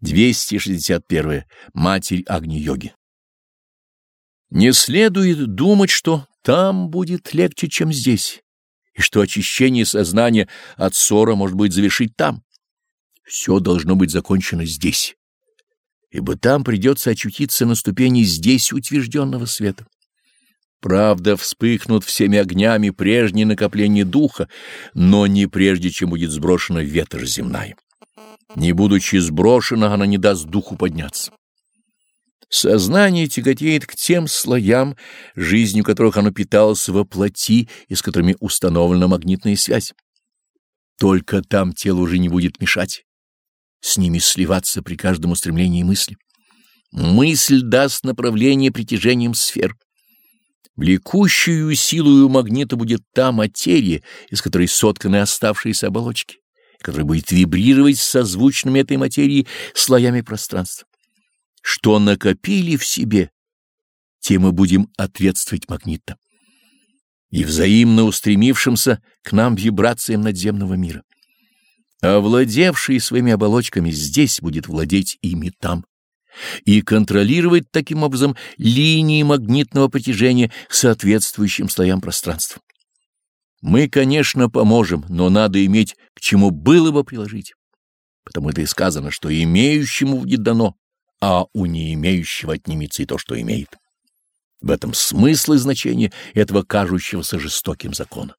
261. Матерь Агни-йоги. Не следует думать, что там будет легче, чем здесь, и что очищение сознания от ссора может быть завершить там. Все должно быть закончено здесь, ибо там придется очутиться на ступени здесь утвержденного света. Правда, вспыхнут всеми огнями прежние накопления духа, но не прежде, чем будет сброшена ветошь земная. Не будучи сброшена, она не даст духу подняться. Сознание тяготеет к тем слоям, жизнью которых оно питалось во плоти и с которыми установлена магнитная связь. Только там тело уже не будет мешать, с ними сливаться при каждом устремлении мысли. Мысль даст направление притяжением сфер. Влекущую силою магнита будет та материя, из которой сотканы оставшиеся оболочки который будет вибрировать созвучными этой материи слоями пространства. Что накопили в себе, тем мы будем ответствовать магнитно и взаимно устремившимся к нам вибрациям надземного мира. Овладевший своими оболочками здесь будет владеть ими там и контролировать таким образом линии магнитного притяжения к соответствующим слоям пространства. Мы, конечно, поможем, но надо иметь к чему было бы приложить. Потому это и сказано, что имеющему будет дано, а у не имеющего отнимется и то, что имеет. В этом смысл и значение этого кажущегося жестоким закона.